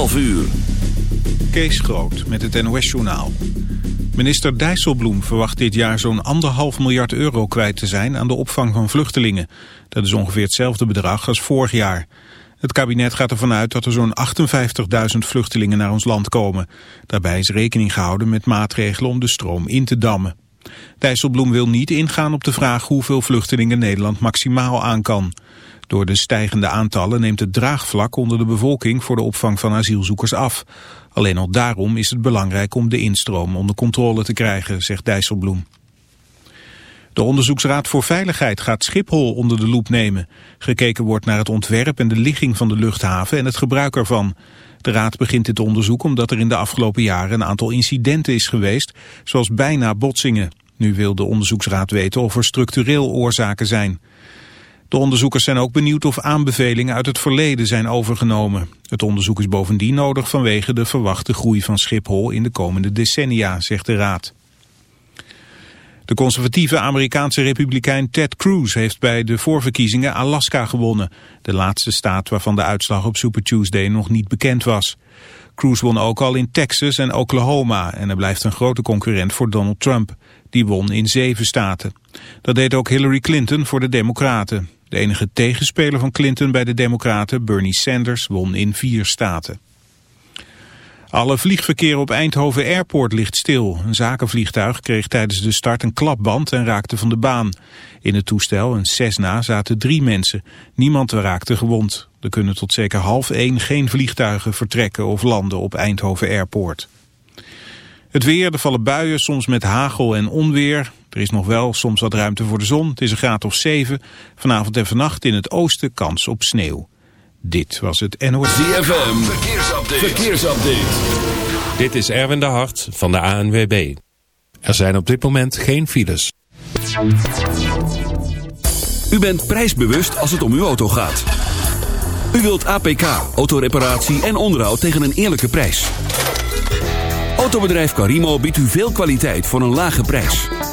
12 uur. Kees Groot met het NOS-journaal. Minister Dijsselbloem verwacht dit jaar zo'n anderhalf miljard euro kwijt te zijn aan de opvang van vluchtelingen. Dat is ongeveer hetzelfde bedrag als vorig jaar. Het kabinet gaat ervan uit dat er zo'n 58.000 vluchtelingen naar ons land komen. Daarbij is rekening gehouden met maatregelen om de stroom in te dammen. Dijsselbloem wil niet ingaan op de vraag hoeveel vluchtelingen Nederland maximaal aan kan. Door de stijgende aantallen neemt het draagvlak onder de bevolking voor de opvang van asielzoekers af. Alleen al daarom is het belangrijk om de instroom onder controle te krijgen, zegt Dijsselbloem. De Onderzoeksraad voor Veiligheid gaat Schiphol onder de loep nemen. Gekeken wordt naar het ontwerp en de ligging van de luchthaven en het gebruik ervan. De raad begint dit onderzoek omdat er in de afgelopen jaren een aantal incidenten is geweest, zoals bijna botsingen. Nu wil de onderzoeksraad weten of er structureel oorzaken zijn. De onderzoekers zijn ook benieuwd of aanbevelingen uit het verleden zijn overgenomen. Het onderzoek is bovendien nodig vanwege de verwachte groei van Schiphol in de komende decennia, zegt de raad. De conservatieve Amerikaanse republikein Ted Cruz heeft bij de voorverkiezingen Alaska gewonnen. De laatste staat waarvan de uitslag op Super Tuesday nog niet bekend was. Cruz won ook al in Texas en Oklahoma en hij blijft een grote concurrent voor Donald Trump. Die won in zeven staten. Dat deed ook Hillary Clinton voor de Democraten. De enige tegenspeler van Clinton bij de Democraten, Bernie Sanders, won in vier staten. Alle vliegverkeer op Eindhoven Airport ligt stil. Een zakenvliegtuig kreeg tijdens de start een klapband en raakte van de baan. In het toestel, een Cessna, zaten drie mensen. Niemand raakte gewond. Er kunnen tot zeker half één geen vliegtuigen vertrekken of landen op Eindhoven Airport. Het weer, er vallen buien, soms met hagel en onweer. Er is nog wel soms wat ruimte voor de zon. Het is een graad of 7. Vanavond en vannacht in het oosten kans op sneeuw. Dit was het NOS. ZFM, verkeersupdate. verkeersupdate. Dit is Erwin de Hart van de ANWB. Er zijn op dit moment geen files. U bent prijsbewust als het om uw auto gaat. U wilt APK, autoreparatie en onderhoud tegen een eerlijke prijs. Autobedrijf Carimo biedt u veel kwaliteit voor een lage prijs.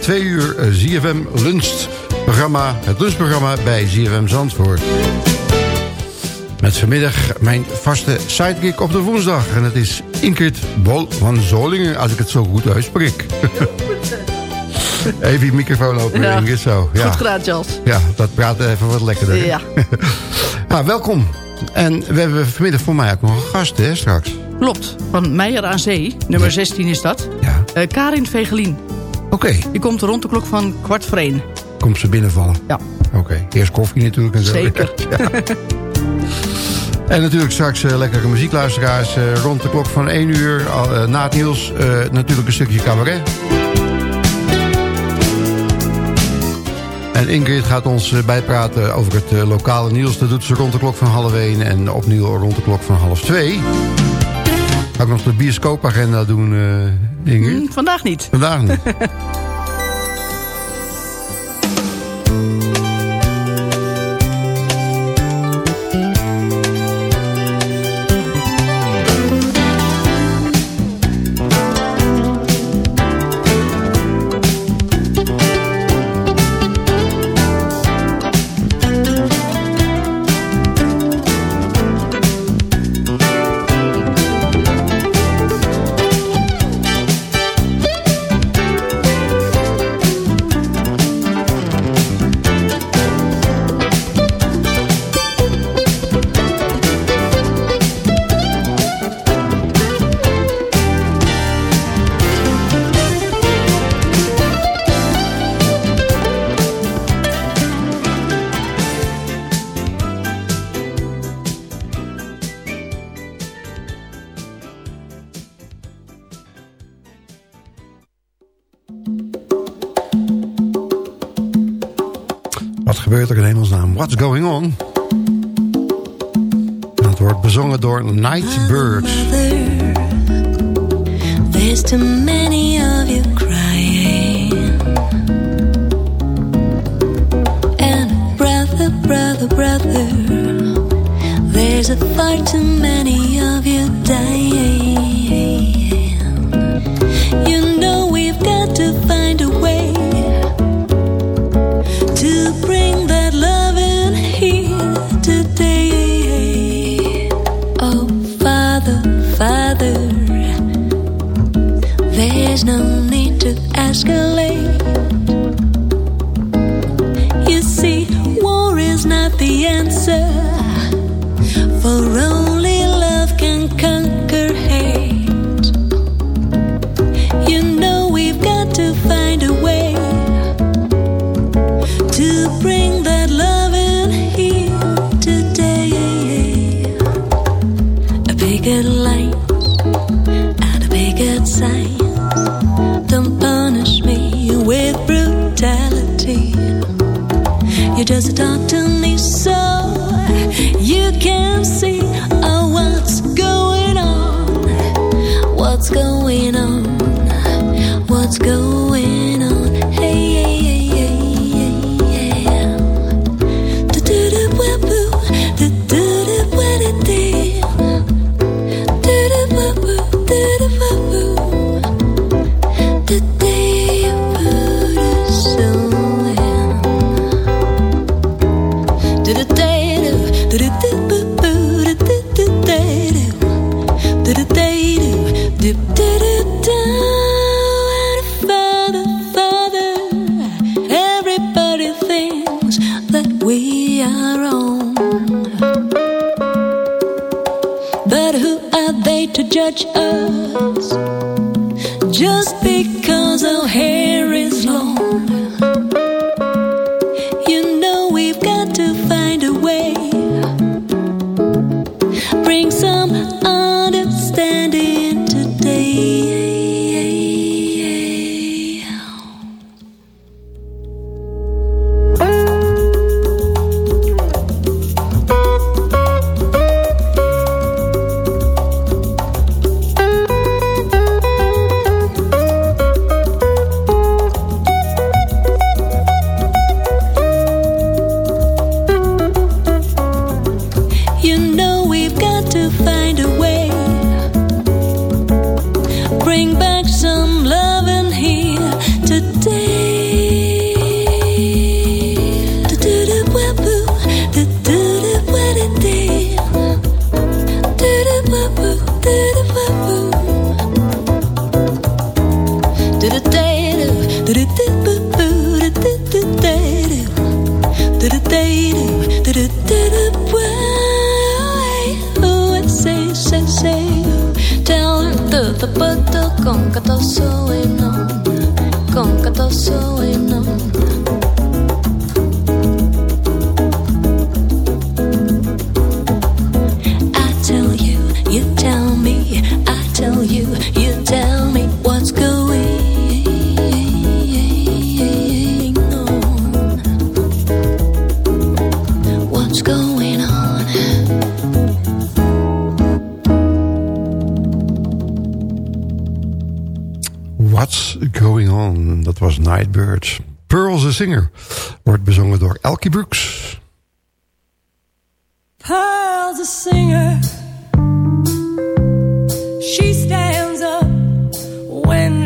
Twee uur eh, ZFM Lunch programma, het lunchprogramma bij ZFM Zandvoort. Met vanmiddag mijn vaste sidekick op de woensdag. En dat is Ingrid Bol van Zolingen, als ik het zo goed uitspreek. Even je microfoon open, Ja. Ingrid, zo. Ja. Goed gedaan, Charles. Ja, dat praat even wat lekkerder. Ja. nou, welkom. En we hebben vanmiddag voor mij ook nog een gast, hè, straks. Klopt. Van Meijer aan Zee, nummer 16 is dat. Ja. Eh, Karin Vegelien. Oké, Die komt rond de klok van kwart voor één. komt ze binnenvallen. Ja. Oké, eerst koffie natuurlijk. En zo. Zeker. Ja. En natuurlijk straks eh, lekkere muziekluisteraars. eh, rond de klok van 1 uur. eh, na het nieuws natuurlijk een stukje cabaret. En Ingrid gaat ons bijpraten over het lokale nieuws. Dat doet ze rond de klok van half 1 en opnieuw rond de klok van half 2. Ga ik nog de bioscoopagenda doen, eh, Ingrid? Hm, vandaag niet. Vandaag niet. going on? Het wordt bezongen door Nightbirds. There's too many of you crying. And brother, brother, brother, there's a far too many of you dying.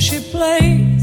she played.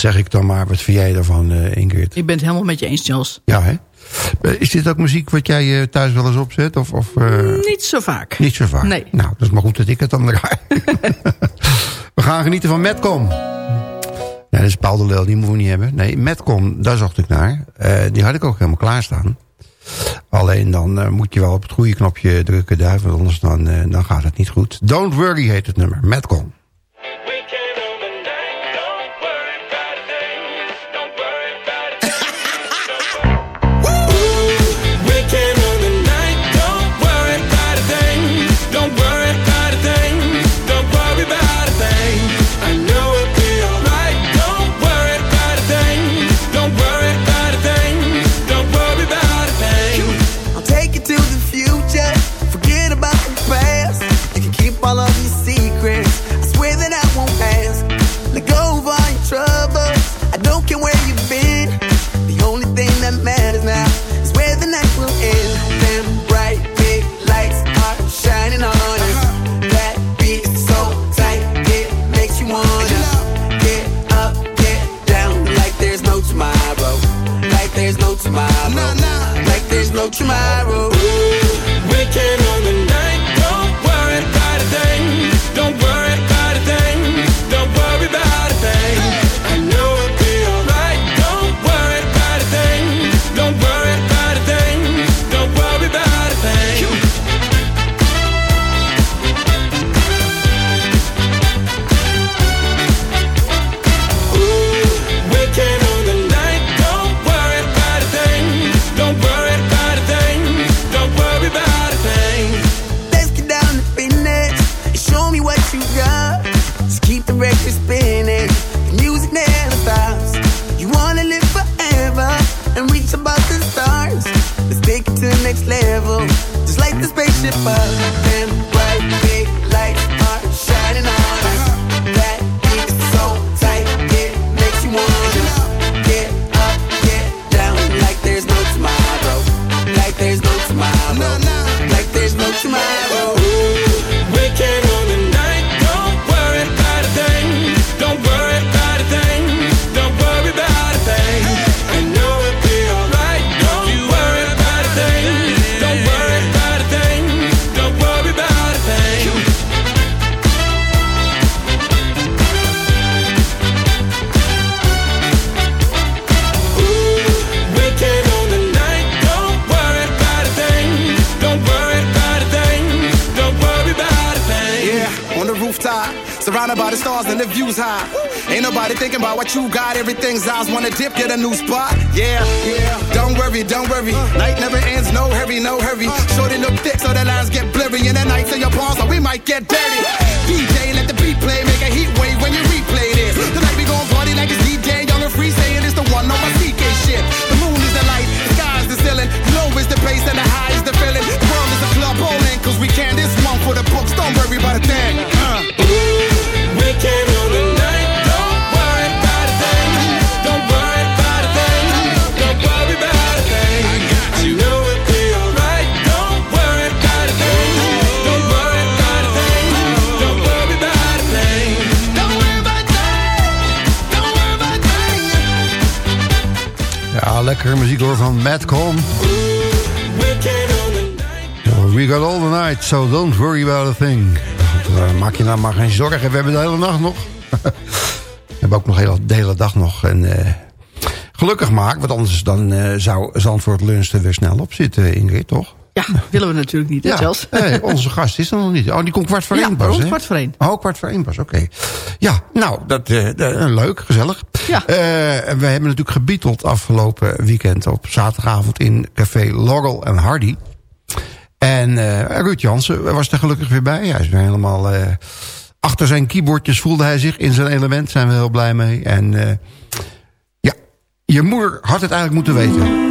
zeg ik dan maar. Wat vind jij daarvan, eh, Ingrid? Ik ben het helemaal met je eens, Charles. Ja, hè? Eh, is dit ook muziek wat jij eh, thuis wel eens opzet? Of, of. Mm, niet zo vaak. Niet zo vaak? Nee. Nou, dat is maar goed dat ik het dan draai. we gaan genieten van Metcom. Ja, dat is Paul de Lel, die moeten we niet hebben. Nee, Metcom, daar zocht ik naar. Die had ik ook helemaal klaarstaan. Alleen dan moet je wel op het goede knopje drukken daar, anders dan, dan gaat het niet goed. Don't Worry heet het nummer, Metcom. what you got, everything's ours. Wanna dip, get a new spot? Yeah, yeah. Don't worry, don't worry. Night never ends, no hurry, no hurry. van Madcom. Oh, we got all the night, so don't worry about a thing. Eh, maak je nou maar geen zorgen, we hebben de hele nacht nog. we hebben ook nog heel, de hele dag nog. En, eh, gelukkig maak, want anders dan, eh, zou Zandvoort Lunch er weer snel op zitten, Ingrid, toch? Ja, willen we natuurlijk niet, onze gast is er nog niet. Oh, die komt kwart voor één pas, Oh kwart voor één. Oh, kwart voor één pas, oké. Ja, nou, dat, uh, leuk, gezellig. Ja. Eh, we hebben natuurlijk gebieteld afgelopen weekend op zaterdagavond in Café Laurel en Hardy. En uh, Ruud Jansen was er gelukkig weer bij. Hij is weer helemaal... achter zijn keyboardjes voelde hij zich in zijn element. Zijn we heel blij mee. En ja, je moeder had het eigenlijk moeten weten.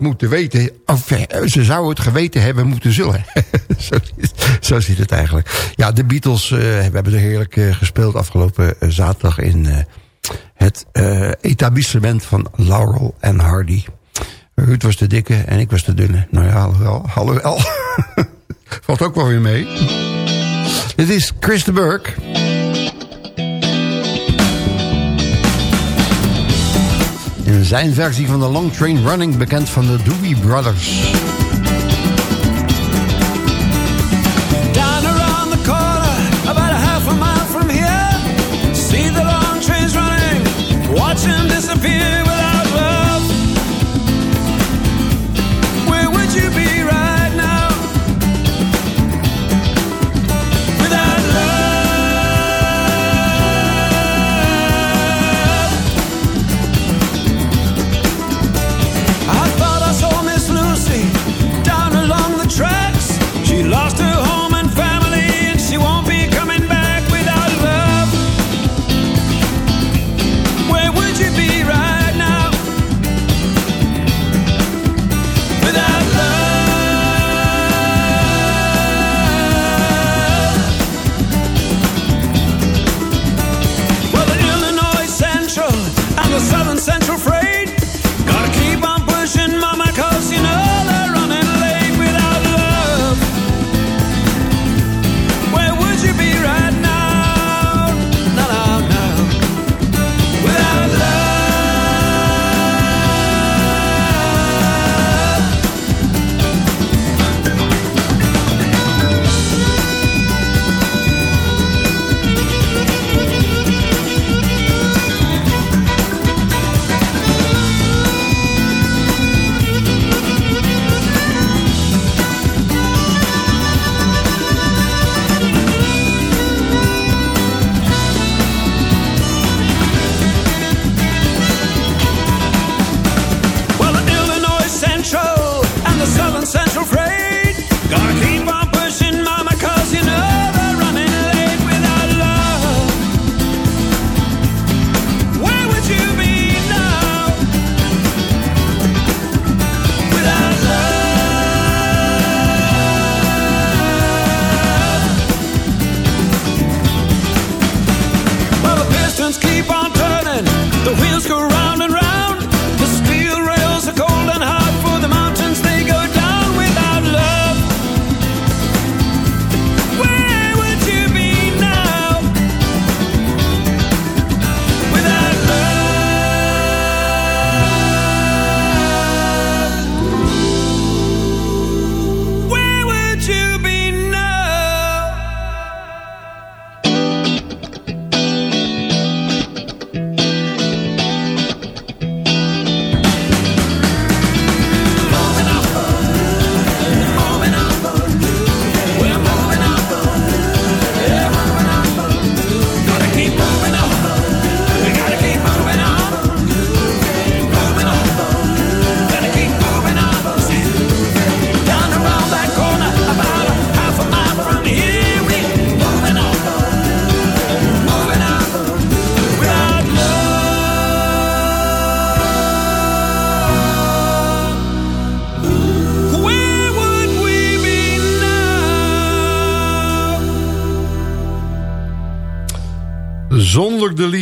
Moeten weten, of eh, ze zou het geweten hebben moeten zullen. zo, zo zit het eigenlijk. Ja, de Beatles, eh, we hebben er heerlijk eh, gespeeld afgelopen zaterdag in het etablissement van Laurel en Hardy. Ruud was de dikke en ik was de dunne. Nou ja, alhoewel, alhoewel. valt ook wel weer mee. Dit is Chris de Burke. In zijn versie van de Long Train Running, bekend van de Doobie Brothers.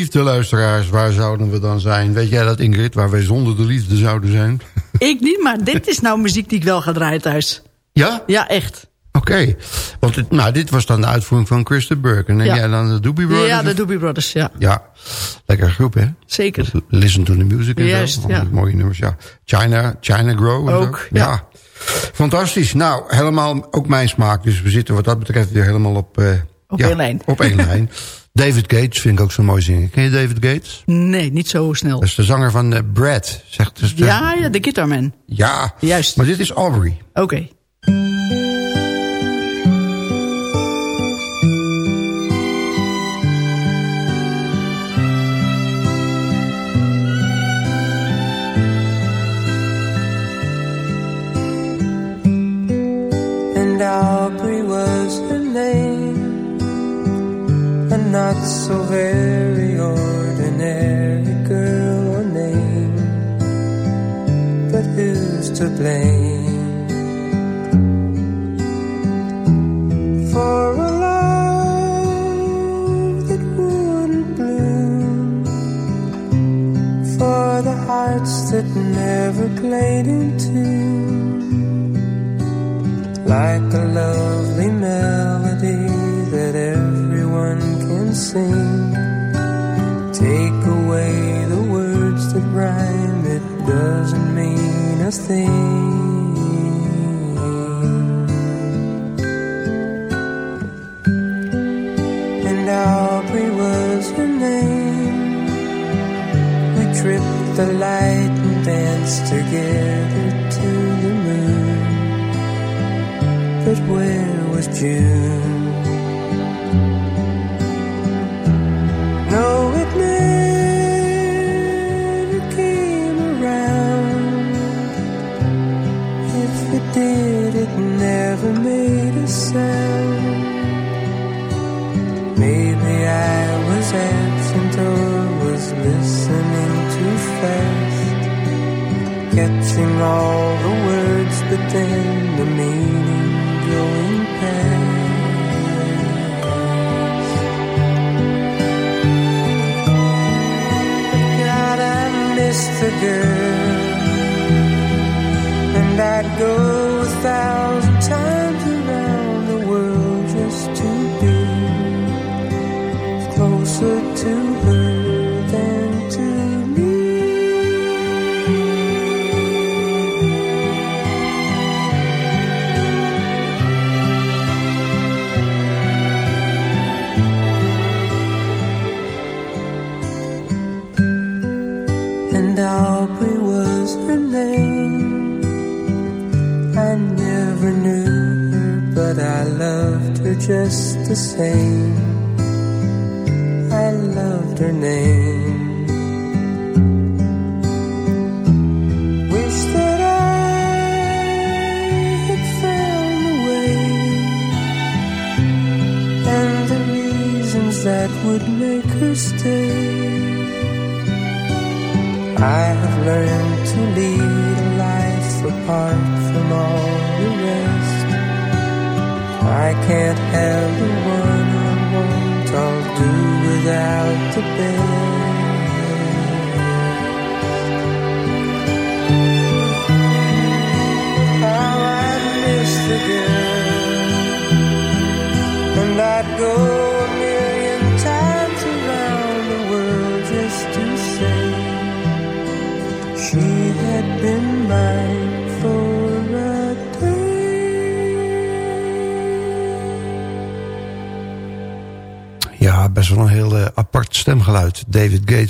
Liefde, luisteraars, waar zouden we dan zijn? Weet jij dat, Ingrid, waar wij zonder de liefde zouden zijn? Ik niet, maar dit is nou muziek die ik wel ga draaien thuis. Ja? Ja, echt. Oké. Want het, nou, dit was dan de uitvoering van Chris de Burke. En Ja. jij dan de Doobie Brothers? Ja, de Doobie Brothers, ja. Ja, lekker groep, hè? Zeker. Listen to the music en Juist, zo. Ja. Mooie nummers, ja. China, China Grow Ook, zo. ja. Fantastisch. Nou, helemaal ook mijn smaak. Dus we zitten wat dat betreft weer helemaal op... eh, Op ja, één lijn. Op één lijn. David Gates vind ik ook zo mooi zingen. Ken je David Gates? Nee, niet zo snel. Dat is de zanger van eh, Brad. Zegt, dus de- Ja, ja, de Guitarman. ja. Juist. Maar dit is Aubrey. Oké.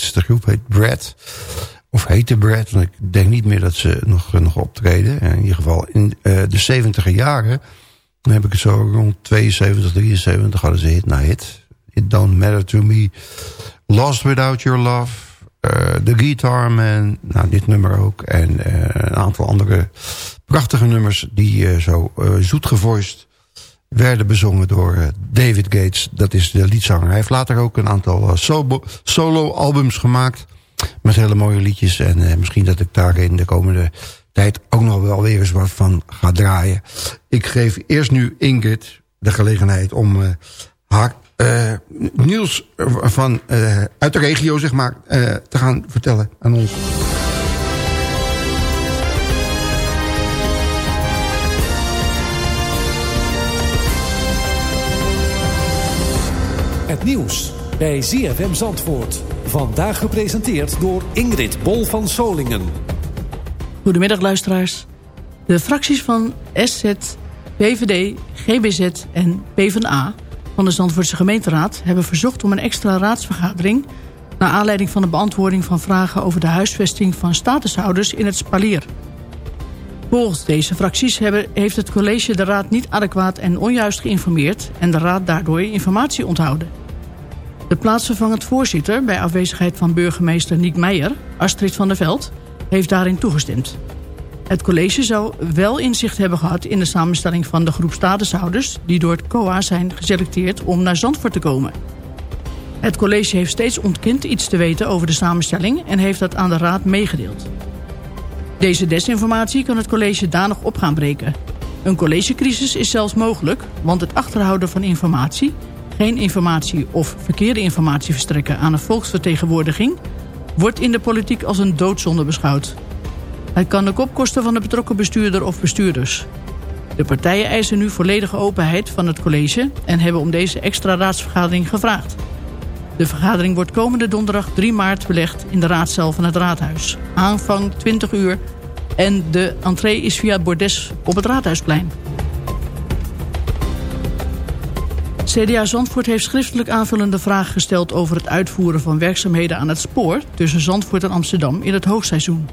De groep heet Brad. Of heette Brad, ik denk niet meer dat ze nog, eh, nog optreden. In ieder geval in eh, de 70 jaren. Dan heb ik het zo rond 72, 73 hadden ze hit na hit. It Don't Matter To Me. Lost Without Your Love. eh, The Guitar Man. Nou, dit nummer ook. En een aantal andere prachtige nummers die zo zoet gevoiced werden bezongen door eh, David Gates. Dat is de liedzanger. Hij heeft later ook een aantal eh, solo- solo-albums gemaakt. Met hele mooie liedjes. En eh, misschien dat ik daar in de komende tijd ook nog wel weer eens wat van ga draaien. Ik geef eerst nu Ingrid de gelegenheid om haar nieuws van, uit de regio zeg maar, te gaan vertellen aan ons. Nieuws bij ZFM Zandvoort. Vandaag gepresenteerd door Ingrid Bol van Solingen. Goedemiddag luisteraars. De fracties van SZ, PVD, GBZ en PvdA van de Zandvoortse gemeenteraad... hebben verzocht om een extra raadsvergadering... naar aanleiding van de beantwoording van vragen... over de huisvesting van statushouders in het Spalier. Volgens deze fracties hebben, heeft het college de raad niet adequaat en onjuist geïnformeerd... en de raad daardoor informatie onthouden. De plaatsvervangend voorzitter, bij afwezigheid van burgemeester Niek Meijer... Astrid van der Veld, heeft daarin toegestemd. Het college zou wel inzicht hebben gehad in de samenstelling van de groep statushouders... die door het COA zijn geselecteerd om naar Zandvoort te komen. Het college heeft steeds ontkend iets te weten over de samenstelling... en heeft dat aan de raad meegedeeld. Deze desinformatie kan het college danig op gaan breken. Een collegecrisis is zelfs mogelijk, want het achterhouden van informatie... geen informatie of verkeerde informatie verstrekken aan een volksvertegenwoordiging... wordt in de politiek als een doodzonde beschouwd. Het kan ook opkosten van de betrokken bestuurder of bestuurders. De partijen eisen nu volledige openheid van het college... en hebben om deze extra raadsvergadering gevraagd. De vergadering wordt komende donderdag 3 maart belegd in de raadzaal van het raadhuis. Aanvang 20 uur en de entree is via het bordes op het raadhuisplein. CDA Zandvoort heeft schriftelijk aanvullende vragen gesteld... over het uitvoeren van werkzaamheden aan het spoor... tussen Zandvoort en Amsterdam in het hoogseizoen.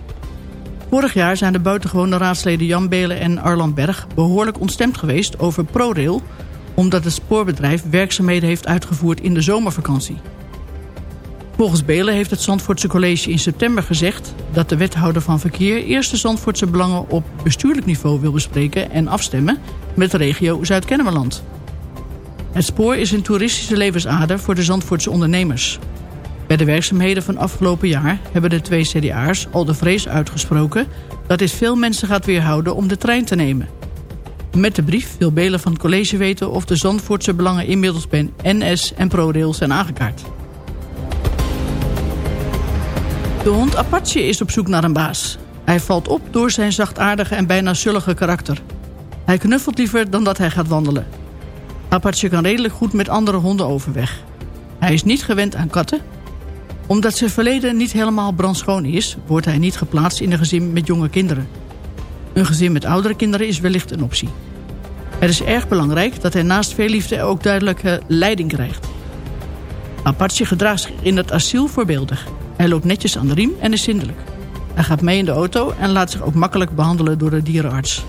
Vorig jaar zijn de buitengewone raadsleden Jan Belen en Arland Berg... behoorlijk ontstemd geweest over ProRail... omdat het spoorbedrijf werkzaamheden heeft uitgevoerd in de zomervakantie. Volgens Belen heeft het Zandvoortse College in september gezegd... dat de wethouder van verkeer eerst de Zandvoortse belangen op bestuurlijk niveau wil bespreken... en afstemmen met de regio Zuid-Kennemerland. Het spoor is een toeristische levensader voor de Zandvoortse ondernemers. Bij de werkzaamheden van afgelopen jaar hebben de twee CDA'ers al de vrees uitgesproken... dat dit veel mensen gaat weerhouden om de trein te nemen. Met de brief wil Belen van het college weten of de Zandvoortse belangen inmiddels bij NS en ProRail zijn aangekaart. De hond Apache is op zoek naar een baas. Hij valt op door zijn zachtaardige en bijna zullige karakter. Hij knuffelt liever dan dat hij gaat wandelen. Apache kan redelijk goed met andere honden overweg. Hij is niet gewend aan katten. Omdat zijn verleden niet helemaal brandschoon is... wordt hij niet geplaatst in een gezin met jonge kinderen. Een gezin met oudere kinderen is wellicht een optie. Het is erg belangrijk dat hij naast veel liefde ook duidelijke leiding krijgt. Apache gedraagt zich in het asiel voorbeeldig. Hij loopt netjes aan de riem en is zindelijk. Hij gaat mee in de auto en laat zich ook makkelijk behandelen door de dierenarts.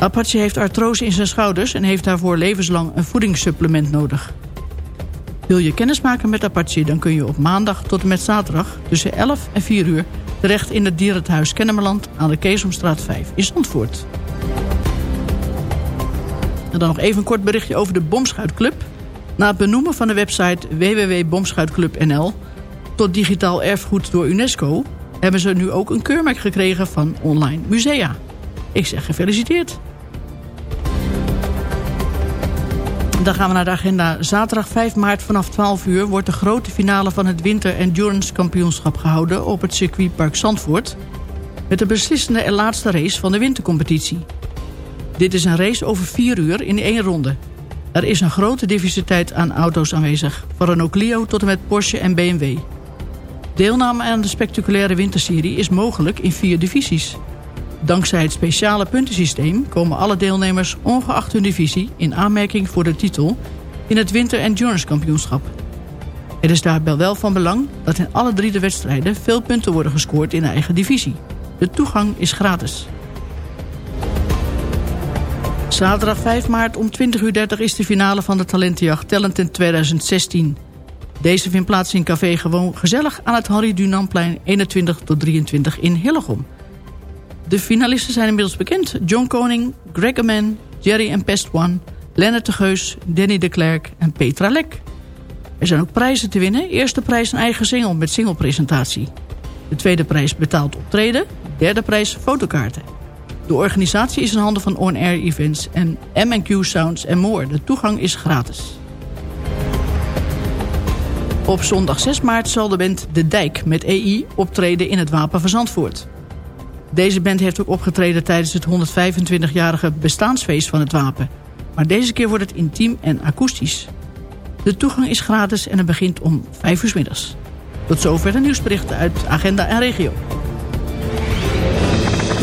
Apache heeft artrose in zijn schouders en heeft daarvoor levenslang een voedingssupplement nodig. Wil je kennis maken met Apache, dan kun je op maandag tot en met zaterdag tussen 11 en 4 uur terecht in het dierenthuis Kennemerland aan de Keesomstraat 5 in Zandvoort. En dan nog even een kort berichtje over de Bomschuitclub. Na het benoemen van de website www.bomschuitclub.nl tot digitaal erfgoed door UNESCO... hebben ze nu ook een keurmerk gekregen van online musea. Ik zeg gefeliciteerd. Dan gaan we naar de agenda. Zaterdag 5 maart vanaf 12 uur wordt de grote finale van het Winter Endurance Kampioenschap gehouden op het circuitpark Zandvoort. Met de beslissende en laatste race van de wintercompetitie. Dit is een race over 4 uur in één ronde. Er is een grote diversiteit aan auto's aanwezig. Van Renault Clio tot en met Porsche en BMW. Deelname aan de spectaculaire winterserie is mogelijk in vier divisies. Dankzij het speciale puntensysteem komen alle deelnemers ongeacht hun divisie in aanmerking voor de titel in het Winter Endurance Kampioenschap. Het is daarbij wel van belang dat in alle drie de wedstrijden veel punten worden gescoord in de eigen divisie. De toegang is gratis. Zaterdag 5 maart om 20.30 uur is de finale van de talentenjacht Talent 2016. Deze vindt plaats in Café Gewoon Gezellig aan het Harry Dunamplein 21 tot 23 in Hillegom. De finalisten zijn inmiddels bekend. John Koning, Greg Aman, Jerry en Pest One, Lennart de Geus, Danny de Klerk en Petra Lek. Er zijn ook prijzen te winnen. Eerste prijs een eigen single met singlepresentatie. De tweede prijs betaald optreden. Derde prijs fotokaarten. De organisatie is in handen van On Air Events en M&Q Sounds en more. De toegang is gratis. Op zondag 6 maart zal de band De Dijk met EI optreden in het Wapen van. Deze band heeft ook opgetreden tijdens het 125-jarige bestaansfeest van het Wapen. Maar deze keer wordt het intiem en akoestisch. De toegang is gratis en het begint om 5 uur 's middags. Tot zover de nieuwsberichten uit Agenda en Regio.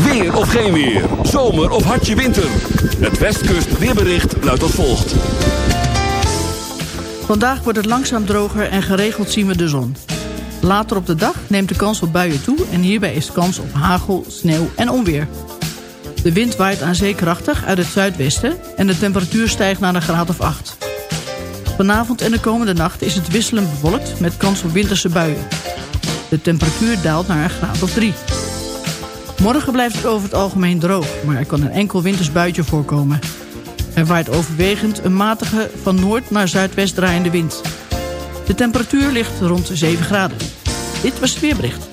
Weer of geen weer. Zomer of hartje winter. Het Westkust weerbericht luidt als volgt. Vandaag wordt het langzaam droger en geregeld zien we de zon. Later op de dag neemt de kans op buien toe... en hierbij is kans op hagel, sneeuw en onweer. De wind waait aan zee krachtig uit het zuidwesten... en de temperatuur stijgt naar een graad of 8. Vanavond en de komende nacht is het wisselend bewolkt... met kans op winterse buien. De temperatuur daalt naar een graad of 3. Morgen blijft het over het algemeen droog... maar er kan een enkel winters buitje voorkomen. Er waait overwegend een matige van noord naar zuidwest draaiende wind... De temperatuur ligt rond 7 graden. Dit was het weerbericht.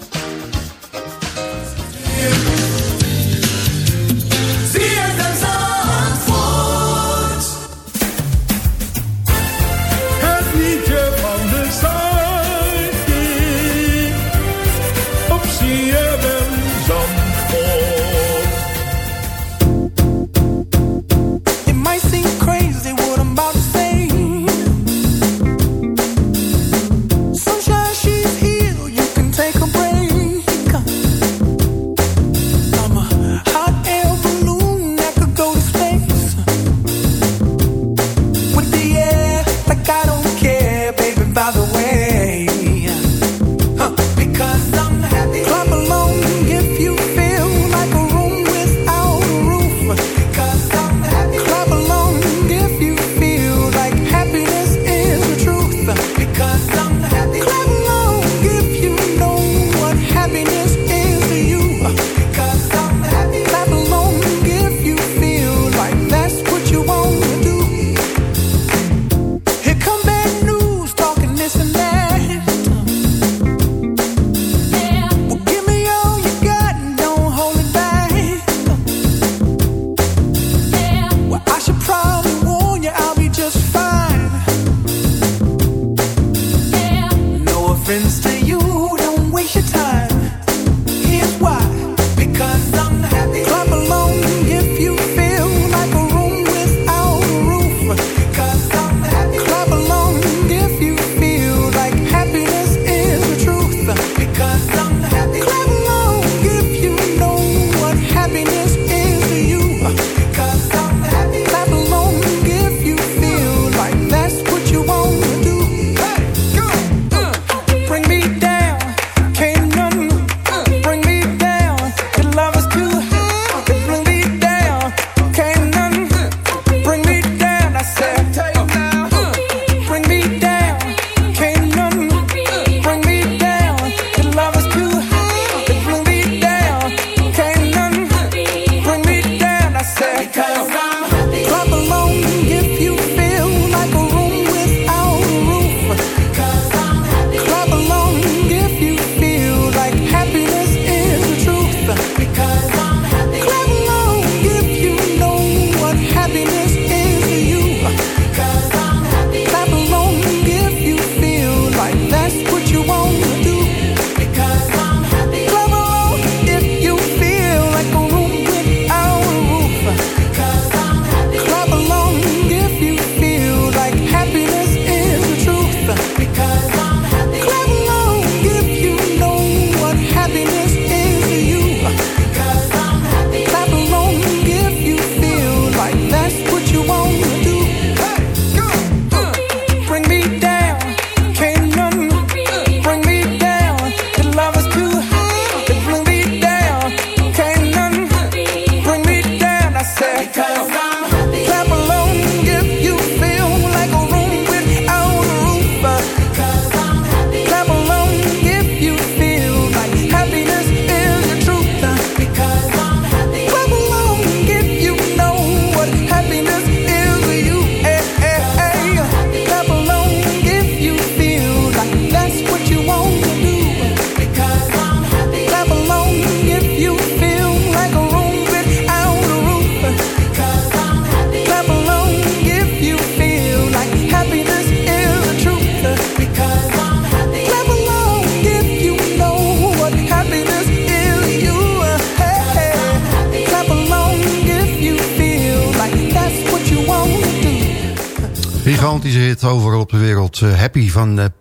van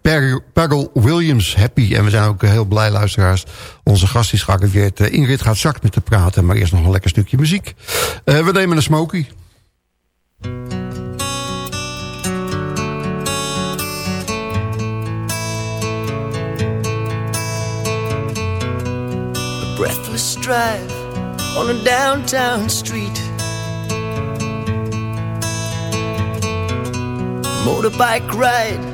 eh, Williams, Happy. En we zijn ook eh, heel blij, luisteraars. Onze gast is geactiveerd. Eh, Ingrid gaat zacht met te praten, maar eerst nog een lekker stukje muziek. We nemen een Smoky. A breathless drive on a downtown street. motorbike ride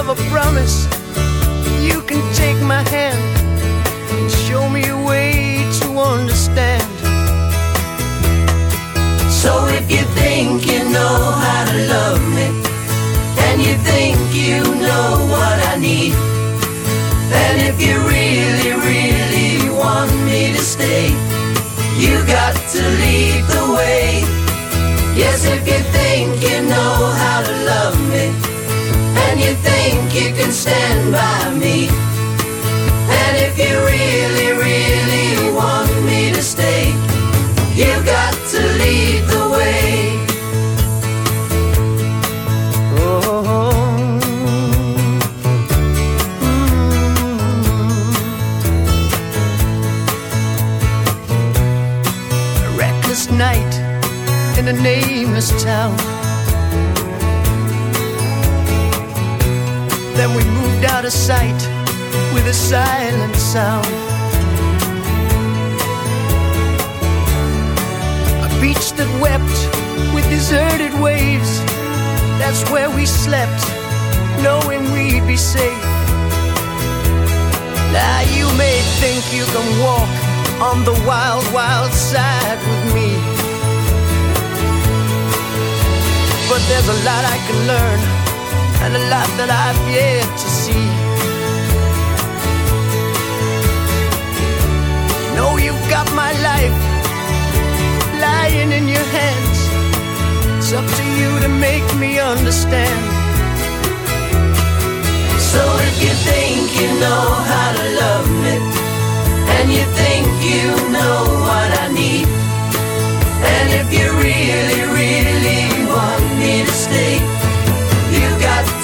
Of a promise, you can take my hand and show me a way to understand. So if you think you know how to love me, and you think you know what I need, and if you really, really want me to stay, you got to lead the way. Yes, if you think you think you can stand by me, and if you really, really want me to stay, you've got to lead the way. Reckless night in a nameless town. Then we moved out of sight with a silent sound. A beach that wept with deserted waves. That's where we slept, knowing we'd be safe. Now you may think you can walk on the wild, wild side with me. But there's a lot I can learn, and a lot that I've yet to see. You know you've got my life lying in your hands. It's up to you to make me understand. So if you think you know how to love me, and you think you know what I need, and if you really, really want me to stay,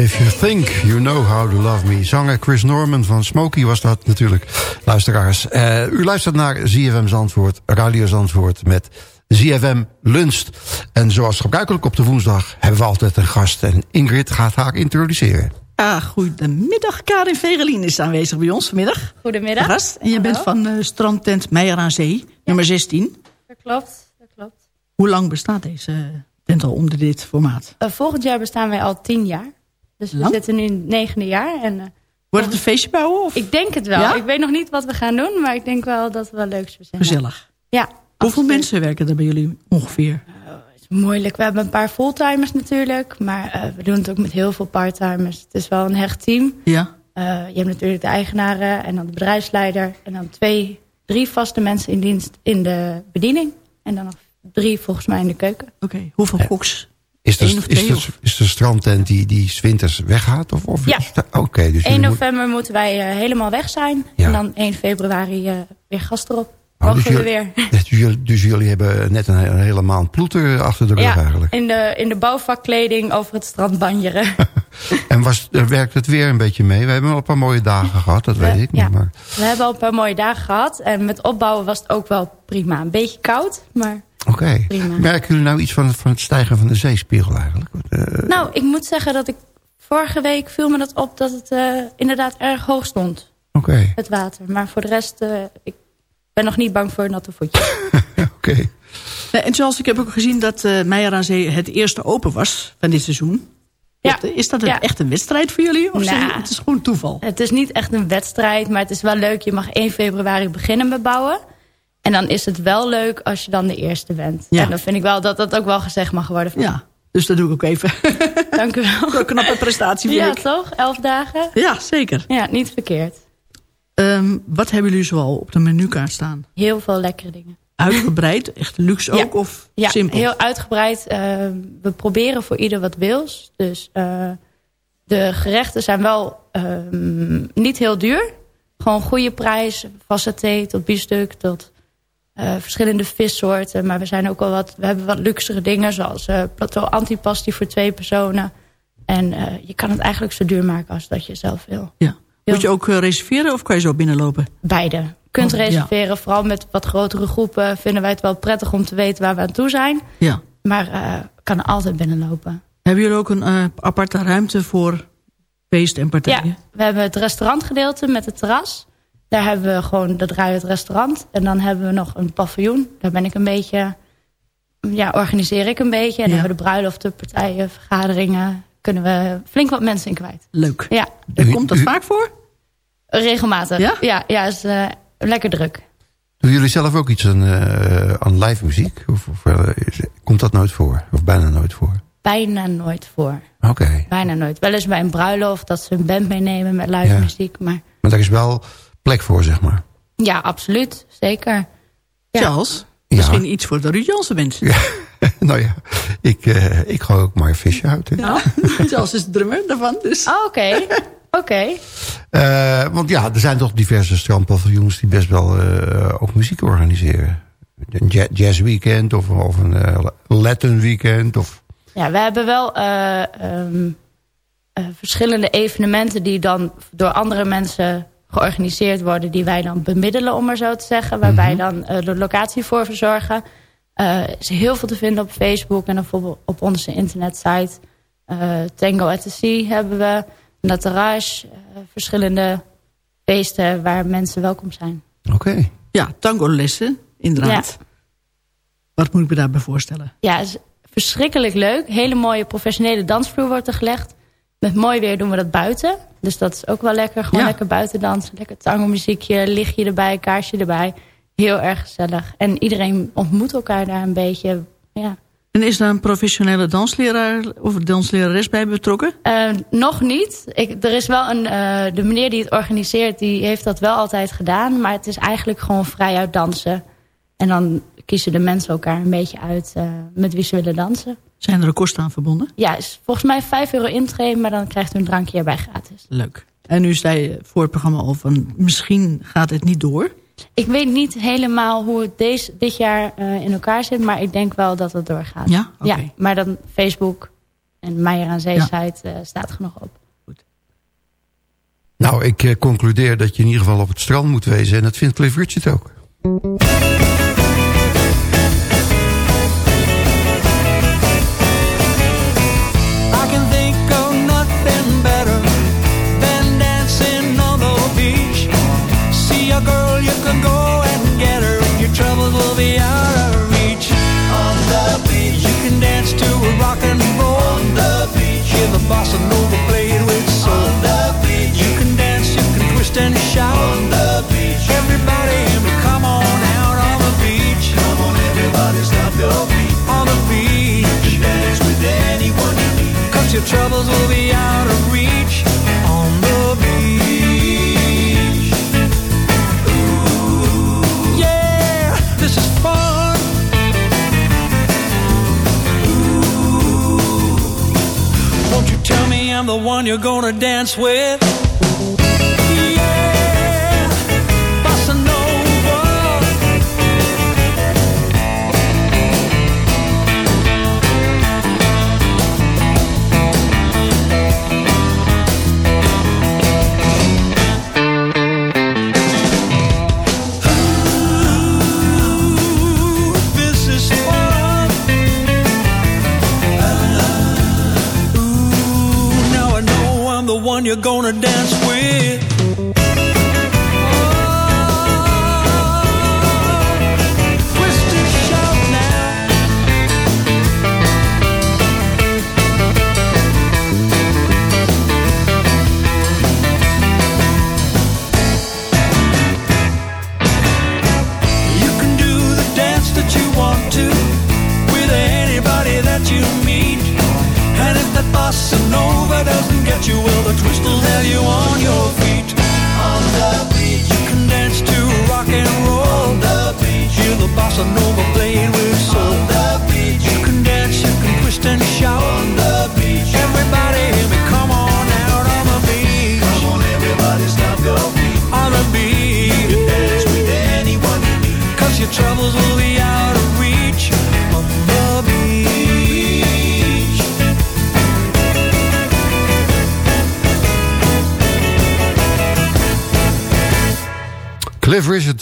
If you think you know how to love me. Zanger Chris Norman van Smokey was dat natuurlijk. Luisteraars, eh, u luistert naar ZFM Zandvoort, Radio Zandvoort met ZFM Lunst. En zoals gebruikelijk op de woensdag hebben we altijd een gast. En Ingrid gaat haar introduceren. Ah, goedemiddag. Karin Vegelien is aanwezig bij ons vanmiddag. Goedemiddag. Gast. En je bent van eh, strandtent Meijer aan Zee, nummer 16. Dat klopt, dat klopt. Hoe lang bestaat deze tent al onder dit formaat? Eh, volgend jaar bestaan wij al tien jaar. Dus we zitten nu in het negende jaar. En, eh, Wordt het een feestje bouwen? Of? ik denk het wel. Ja? Ik weet nog niet wat we gaan doen, maar ik denk wel dat we wel leuks verzinnen. Gezellig. Ja. Hoeveel mensen werken er bij jullie ongeveer? Het is moeilijk. We hebben een paar fulltimers natuurlijk. Maar eh, we doen het ook met heel veel parttimers. Het is wel een hecht team. Ja. Eh, je hebt natuurlijk de eigenaren en dan de bedrijfsleider. En dan twee, drie vaste mensen in dienst in de bediening. En dan nog drie volgens mij in de keuken. Oké, hoeveel koks? Is de, is de, is de strandtent die, die 's winters weggaat? Of, of Ja. dus 1 jullie moet- november moeten wij eh, helemaal weg zijn. Ja. En dan 1 februari eh, weer gas erop. Oh, dus jullie- weer. dus jullie, dus jullie hebben net een, he- een hele maand ploeter achter de rug Ja, eigenlijk. in de, in de bouwvakkleding over het strand banjeren. En was, eh, werkt het weer een beetje mee? We hebben wel een paar mooie dagen gehad, dat weet ik niet. Maar, We hebben al een paar mooie dagen gehad. En met opbouwen was het ook wel prima. Een beetje koud, maar Oké. Prima. Merken jullie nou iets van het, van het stijgen van de zeespiegel eigenlijk? Eh, Nou, ik moet zeggen dat ik vorige week viel me dat op dat het eh, inderdaad erg hoog stond. Oké. Het water. Maar voor de rest, eh, ik ben nog niet bang voor natte voetjes. Oké. Nee, en zoals ik heb ook gezien dat eh Meijer aan Zee het eerste open was van dit seizoen. Ja. Is dat een- Ja. echt een wedstrijd voor jullie? Of Nou, zijn- het is gewoon toeval? Het is niet echt een wedstrijd, maar het is wel leuk. Je mag 1 februari beginnen met bouwen. En dan is het wel leuk als je dan de eerste bent. Ja. En dan vind ik wel dat dat ook wel gezegd mag worden. Ja, dus dat doe ik ook even. Dank u wel. Een knappe prestatie vind Ja, ik. toch? Elf dagen? Ja, zeker. Ja, niet verkeerd. Ehm, wat hebben jullie zoal op de menukaart staan? Heel veel lekkere dingen. Uitgebreid, echt luxe Ja. ook of Ja, simpel? heel uitgebreid. Eh, we proberen voor ieder wat wils. Dus eh, de gerechten zijn wel ehm, niet heel duur. Gewoon goede prijs. Van saté tot biefstuk tot eh, verschillende vissoorten. Maar we zijn ook wel wat, we hebben wat luxere dingen zoals eh plateau antipasti voor twee personen. En eh, je kan het eigenlijk zo duur maken als dat je zelf wil. Ja. Moet je ook reserveren of kan je zo binnenlopen? Beide. Kunt Oh, ja. reserveren, vooral met wat grotere groepen vinden wij het wel prettig om te weten waar we aan toe zijn. Ja. Maar kan altijd binnenlopen. Hebben jullie ook een aparte ruimte voor feesten en partijen? Ja, we hebben het restaurantgedeelte met het terras. Daar hebben we gewoon, dat draaien het restaurant. En dan hebben we nog een paviljoen. Daar ben ik een beetje, ja, organiseer ik een beetje. En dan hebben we de bruiloften, partijen, vergaderingen. Kunnen we flink wat mensen in kwijt. Leuk. Ja. Komt dat vaak voor? Regelmatig. Ja? Ja, ja, is eh, lekker druk. Doen jullie zelf ook iets aan, eh, aan live muziek? Of, of eh, is- komt dat nooit voor? Of bijna nooit voor? Bijna nooit voor. Oké. Bijna nooit. Wel eens bij een bruiloft dat ze een band meenemen met live Ja. muziek. Maar Maar daar is wel plek voor, zeg maar. ja, absoluut. Zeker. Ja. Charles, misschien iets voor de Ruud Jansen band. nou ja, ik, eh, ik gooi ook maar visje uit. hè. Ja, Charles is de drummer daarvan. Dus. Oh, Oké, oké. Eh, want ja, er zijn toch diverse strandpaviljoens die best wel eh, ook muziek organiseren. Een ja- jazz weekend of, of een Latin weekend. Of, Ja, we hebben wel eh, ehm, eh, verschillende evenementen die dan door andere mensen georganiseerd worden, die wij dan bemiddelen, om maar zo te zeggen, waarbij dan eh, de locatie voor verzorgen. Eh, Er is heel veel te vinden op Facebook en bijvoorbeeld op onze internetsite. Eh, Tango at the Sea hebben we, Natarage, verschillende feesten waar mensen welkom zijn. Oké. Ja, tango lessen, inderdaad. Wat moet ik me daarbij voorstellen? Ja, het is verschrikkelijk leuk. Hele mooie professionele dansvloer wordt er gelegd. Met mooi weer doen we dat buiten. Dus dat is ook wel lekker. Gewoon Ja. lekker buiten dansen. Lekker tango muziekje, lichtje erbij, kaarsje erbij. Heel erg gezellig. En iedereen ontmoet elkaar daar een beetje. Ja. En is daar een professionele dansleraar of danslerares bij betrokken? Eh, nog niet. Ik, er is wel een, eh, de meneer die het organiseert, die heeft dat wel altijd gedaan. Maar het is eigenlijk gewoon vrij uit dansen. En dan kiezen de mensen elkaar een beetje uit eh, met wie ze willen dansen. Zijn er ook kosten aan verbonden? Ja, is volgens mij 5 euro intreden, maar dan krijgt u een drankje erbij gratis. Leuk. En nu zei je voor het programma al van misschien gaat het niet door. Ik weet niet helemaal hoe het deze, dit jaar eh, in elkaar zit, maar ik denk wel dat het doorgaat. Ja? Oké. ja maar dan Facebook en Meijer aan Zee Ja. eh, staat genoeg op. nou, ik concludeer dat je in ieder geval op het strand moet wezen. En dat vindt Cliff Richard ook. I'm the one you're gonna dance with? One you're gonna dance with.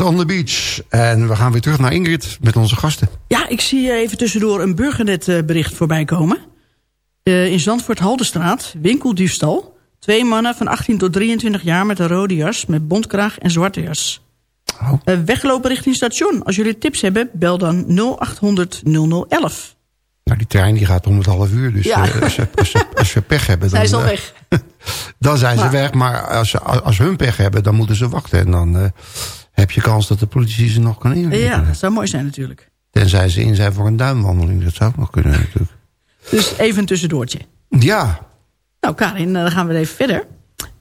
On the beach. En we gaan weer terug naar Ingrid met onze gasten. Ja, ik zie even tussendoor een burgernet bericht voorbij komen. Eh, in Zandvoort Haldenstraat, winkeldiefstal. Twee mannen van 18 tot 23 jaar met een rode jas, met bontkraag en zwarte jas. Eh, weglopen richting station. Als jullie tips hebben, bel dan 0800 0011. Nou, die trein die gaat om het half uur. Dus Ja. eh, als, ze, als, ze, als ze pech hebben... Dan, Zij is al eh, weg. dan zijn ze Maar- weg. Maar als, ze, als hun pech hebben, dan moeten ze wachten. En dan eh, heb je kans dat de politie ze nog kan inrekenen. Ja, dat zou mooi zijn natuurlijk. Tenzij ze in zijn voor een duimwandeling. Dat zou ook nog kunnen natuurlijk. Dus even een tussendoortje. Ja, Nou Karin, eh, dan gaan we even verder.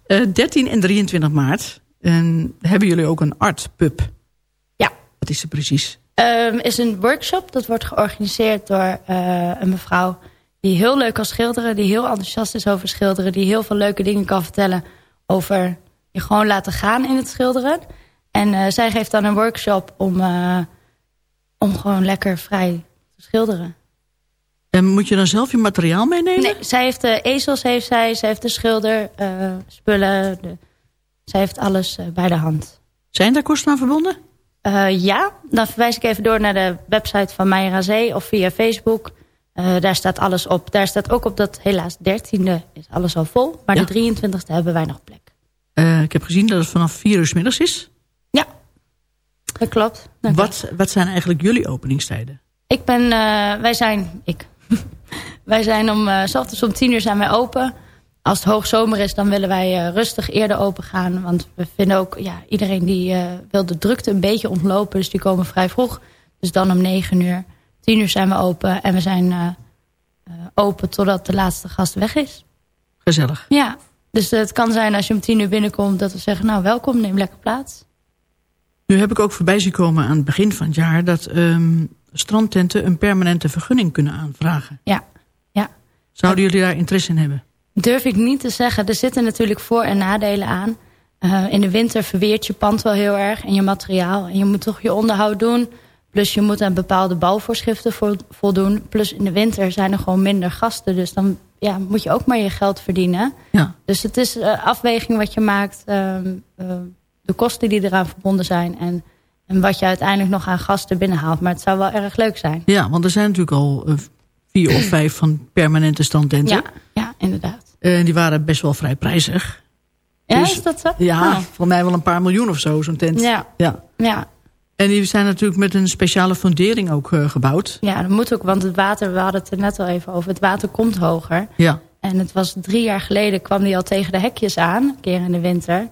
Eh, 13 en 23 maart en hebben jullie ook een artpub. Ja. Wat is er precies? Ehm, is een workshop. Dat wordt georganiseerd door eh, een mevrouw die heel leuk kan schilderen. Die heel enthousiast is over schilderen. Die heel veel leuke dingen kan vertellen over je gewoon laten gaan in het schilderen. En eh, zij geeft dan een workshop om, eh, om gewoon lekker vrij te schilderen. En moet je dan zelf je materiaal meenemen? Nee, zij heeft de ezels, heeft zij, zij heeft de schilder, eh, spullen. De, zij heeft alles bij de hand. Zijn daar kosten aan verbonden? Ja, dan verwijs ik even door naar de website van Meijer aan Zee of via Facebook. Daar staat alles op. Daar staat ook op dat helaas 13e is alles al vol. Maar Ja. de 23e hebben wij nog plek. Ik heb gezien dat het vanaf 4 uur 's middags is. Dat klopt. Wat, wat zijn eigenlijk jullie openingstijden? Ik ben, eh, wij zijn, ik. wij zijn om, eh, s ochtends om 10 uur zijn wij open. Als het hoogzomer is, dan willen wij eh, rustig eerder open gaan. Want we vinden ook, ja, iedereen die wil de drukte een beetje ontlopen. Dus die komen vrij vroeg. Dus dan om 9 uur. 10 uur zijn we open. En we zijn open totdat de laatste gast weg is. Gezellig. Ja, dus het kan zijn als je om 10 uur binnenkomt... dat we zeggen, nou welkom, neem lekker plaats. Nu heb ik ook voorbij zien komen aan het begin van het jaar... dat ehm, strandtenten een permanente vergunning kunnen aanvragen. Ja, ja. Zouden jullie daar interesse in hebben? Durf ik niet te zeggen. Er zitten natuurlijk voor- en nadelen aan. Eh, in de winter verweert je pand wel heel erg en je materiaal. En je moet toch je onderhoud doen. Plus je moet aan bepaalde bouwvoorschriften vo- voldoen. Plus in de winter zijn er gewoon minder gasten. Dus dan ja, moet je ook maar je geld verdienen. Ja. Dus het is eh, afweging wat je maakt. ehm, eh, de kosten die eraan verbonden zijn. En, en wat je uiteindelijk nog aan gasten binnenhaalt. Maar het zou wel erg leuk zijn. Ja, want er zijn natuurlijk al eh, vier of vijf van permanente strandtenten. Ja, ja inderdaad. En die waren best wel vrij prijzig. Ja, Dus- is dat zo? Ja, Oh. voor mij wel een paar miljoen of zo, zo'n tent. Ja. ja. Ja. En die zijn natuurlijk met een speciale fundering ook eh, gebouwd. Ja, dat moet ook, want het water, we hadden het er net al even over, het water komt hoger. Ja. En het was drie jaar geleden, kwam die al tegen de hekjes aan, een keer in de winter.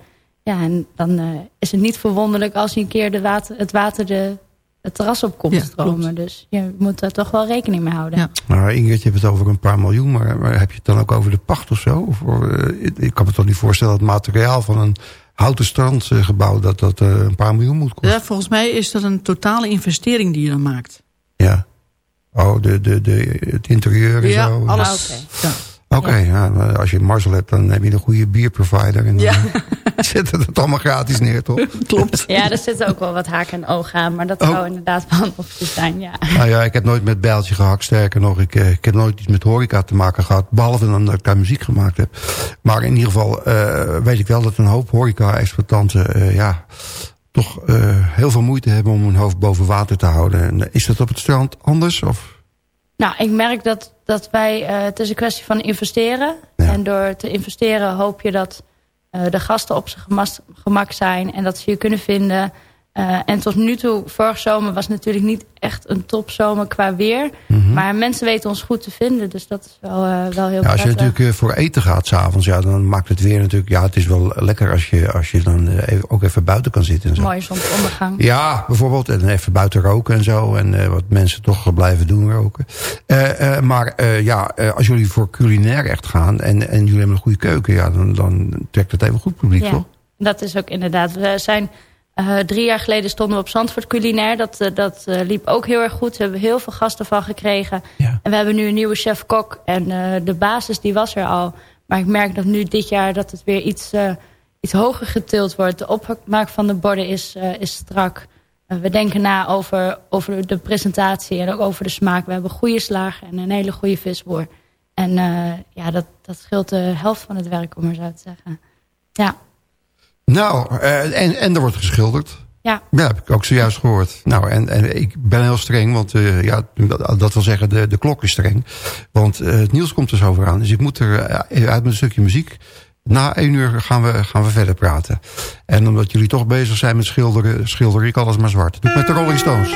Ja, en dan eh, is het niet verwonderlijk als je een keer de water, het water de, het terras op komt Ja, stromen. Dus je moet daar toch wel rekening mee houden. Ja. Nou, Ingrid, je hebt het over een paar miljoen, maar, maar heb je het dan ook over de pacht of zo? Of, eh, ik- ik kan me toch niet voorstellen dat het materiaal van een houten strandgebouw... dat dat eh, een paar miljoen moet kosten. ja, volgens mij is dat een totale investering die je dan maakt. Ja. Oh, de, de, de, het interieur en Ja, zo. alles. Ja. Oké, ja. maar als je Marcel hebt, dan heb je een goede bierprovider. En dan Ja. zetten het allemaal gratis neer, toch? Klopt. Ja, er zitten ook wel wat haken en ogen aan, maar dat Oh. zou inderdaad wel een optie zijn, ja. Nou ja, ik heb nooit met bijltje gehakt. Sterker nog, ik, eh, ik heb nooit iets met horeca te maken gehad. Behalve dan dat ik daar muziek gemaakt heb. Maar in ieder geval eh, weet ik wel dat een hoop horeca-exploitanten... eh, ja, toch eh, heel veel moeite hebben om hun hoofd boven water te houden. En, is dat op het strand anders? Of? Nou, ik merk dat, dat wij, eh, het is een kwestie van investeren. En door te investeren hoop je dat eh, de gasten op zijn gemak zijn. En dat ze je kunnen vinden. Eh, en tot nu toe, vorig zomer was natuurlijk niet echt een topzomer qua weer. Mhm. Maar mensen weten ons goed te vinden. Dus dat is wel, eh, wel heel Ja, als je natuurlijk eh, voor eten gaat s'avonds, ja, dan maakt het weer natuurlijk... Ja, het is wel lekker als je, als je dan even, ook even buiten kan zitten en zo. Mooie zonsondergang. Ja, bijvoorbeeld. En even buiten roken en zo. En wat mensen toch blijven doen, roken. Maar ja, als jullie voor culinair echt gaan... en, en jullie hebben een goede keuken... Ja, dan, dan trekt het even goed publiek, Ja, toch? dat is ook inderdaad. We zijn eh, drie jaar geleden stonden we op Zandvoort Culinair. Dat, eh, dat eh, liep ook heel erg goed. We hebben heel veel gasten van gekregen. En we hebben nu een nieuwe chef-kok. En de basis die was er al. Maar ik merk dat nu dit jaar dat het weer iets, iets hoger getild wordt. De opmaak van de borden is, is strak. We denken na over, over de presentatie en ook over de smaak. We hebben goede slagen en een hele goede visboer. En ja, dat, dat scheelt de helft van het werk, om maar zo te zeggen. Ja. Nou, eh, en, en er wordt geschilderd. Ja. Ja, heb ik ook zojuist gehoord. Nou, en, en ik ben heel streng, want eh, ja, dat, dat wil zeggen, de, de klok is streng. Want eh, het nieuws komt er zo voor aan. Dus ik moet er uit met een stukje muziek. Na één uur gaan we, gaan we verder praten. En omdat jullie toch bezig zijn met schilderen, schilder ik alles maar zwart. Doe ik met de Rolling Stones.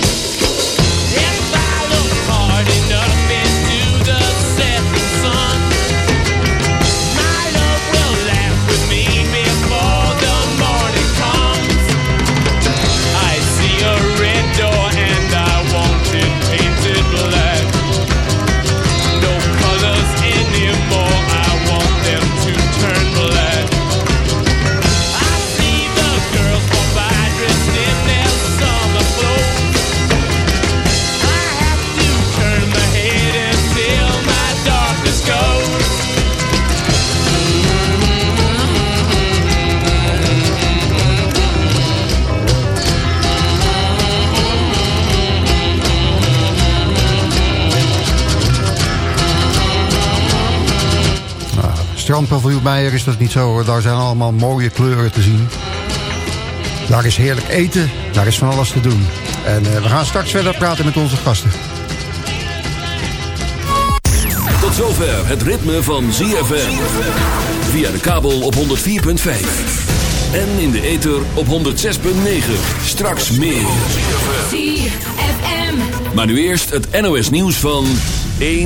Strandpaviljoen Meijer is dat niet zo hoor. Daar zijn allemaal mooie kleuren te zien. Daar is heerlijk eten. Daar is van alles te doen. En eh, we gaan straks verder praten met onze gasten. Tot zover het ritme van ZFM. Via de kabel op 104.5. En in de ether op 106.9. Straks meer. ZFM. Maar nu eerst het NOS nieuws van 1.